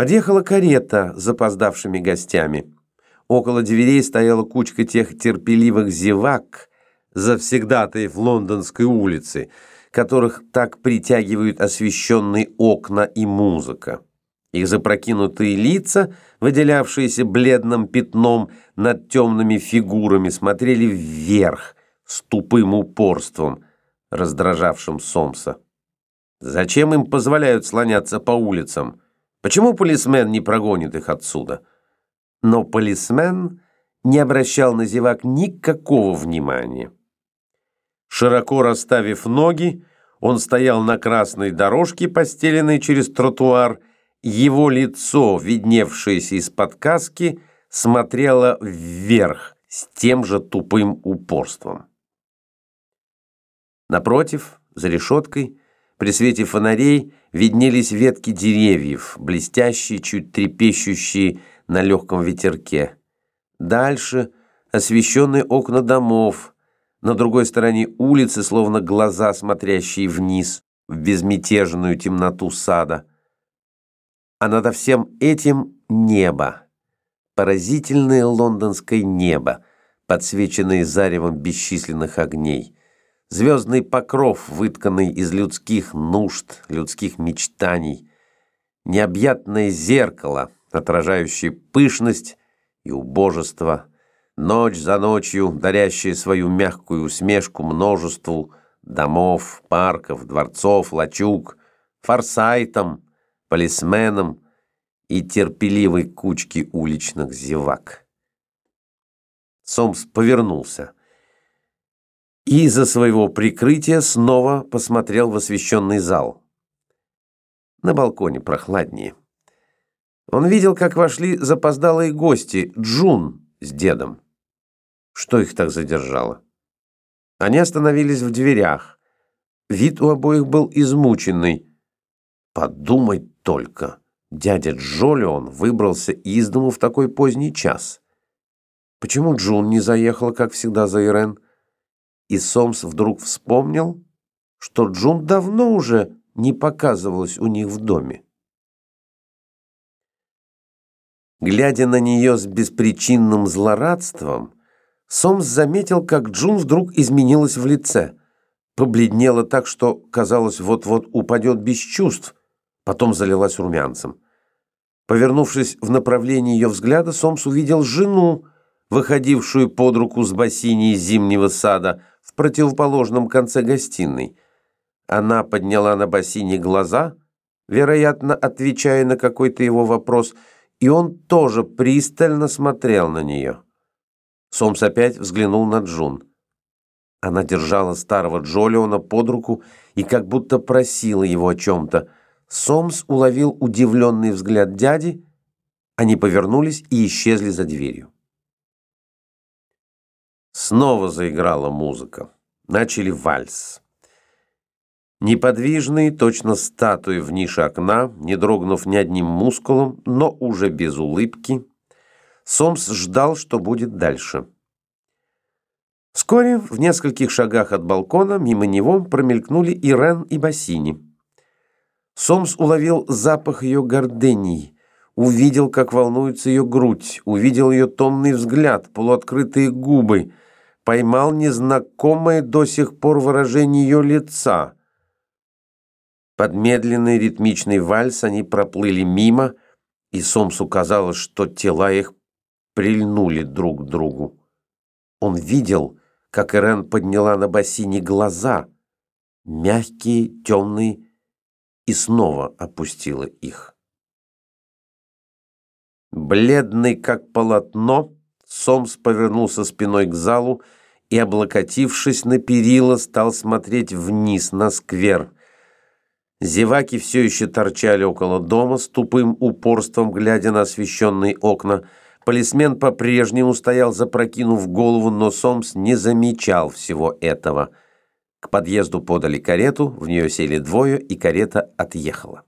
Подъехала карета с запоздавшими гостями. Около дверей стояла кучка тех терпеливых зевак, завсегдатаев лондонской улицы, которых так притягивают освещенные окна и музыка. Их запрокинутые лица, выделявшиеся бледным пятном над темными фигурами, смотрели вверх с тупым упорством, раздражавшим Сомса. Зачем им позволяют слоняться по улицам? Почему полисмен не прогонит их отсюда? Но полисмен не обращал на зевак никакого внимания. Широко расставив ноги, он стоял на красной дорожке, постеленной через тротуар. Его лицо, видневшееся из-под каски, смотрело вверх с тем же тупым упорством. Напротив, за решеткой, при свете фонарей виднелись ветки деревьев, блестящие, чуть трепещущие на легком ветерке. Дальше освещенные окна домов, на другой стороне улицы, словно глаза, смотрящие вниз, в безмятежную темноту сада. А над всем этим небо, поразительное лондонское небо, подсвеченное заревом бесчисленных огней звездный покров, вытканный из людских нужд, людских мечтаний, необъятное зеркало, отражающее пышность и убожество, ночь за ночью дарящее свою мягкую усмешку множеству домов, парков, дворцов, лачуг, форсайтам, полисменам и терпеливой кучке уличных зевак. Сомс повернулся и из-за своего прикрытия снова посмотрел в освещенный зал. На балконе прохладнее. Он видел, как вошли запоздалые гости Джун с дедом. Что их так задержало? Они остановились в дверях. Вид у обоих был измученный. Подумать только, дядя Джолион выбрался из дому в такой поздний час. Почему Джун не заехала, как всегда, за Ирен? И Сомс вдруг вспомнил, что Джун давно уже не показывалась у них в доме. Глядя на нее с беспричинным злорадством, Сомс заметил, как Джун вдруг изменилась в лице. Побледнела так, что, казалось, вот-вот упадет без чувств, потом залилась румянцем. Повернувшись в направлении ее взгляда, Сомс увидел жену, выходившую под руку с бассейни зимнего сада, противоположном конце гостиной. Она подняла на бассейне глаза, вероятно, отвечая на какой-то его вопрос, и он тоже пристально смотрел на нее. Сомс опять взглянул на Джун. Она держала старого Джолиона под руку и как будто просила его о чем-то. Сомс уловил удивленный взгляд дяди, они повернулись и исчезли за дверью. Снова заиграла музыка. Начали вальс. Неподвижный, точно статуи в нише окна, не дрогнув ни одним мускулом, но уже без улыбки, Сомс ждал, что будет дальше. Вскоре, в нескольких шагах от балкона, мимо него промелькнули Ирен и Бассини. Сомс уловил запах ее гордений, увидел, как волнуется ее грудь, увидел ее томный взгляд, полуоткрытые губы, поймал незнакомое до сих пор выражение ее лица. Под медленный ритмичный вальс они проплыли мимо, и Сомсу казалось, что тела их прильнули друг к другу. Он видел, как Ирен подняла на бассейне глаза, мягкие, темные, и снова опустила их. Бледный, как полотно, Сомс повернулся спиной к залу и, облокотившись на перила, стал смотреть вниз на сквер. Зеваки все еще торчали около дома с тупым упорством, глядя на освещенные окна. Полисмен по-прежнему стоял, запрокинув голову, но Сомс не замечал всего этого. К подъезду подали карету, в нее сели двое, и карета отъехала.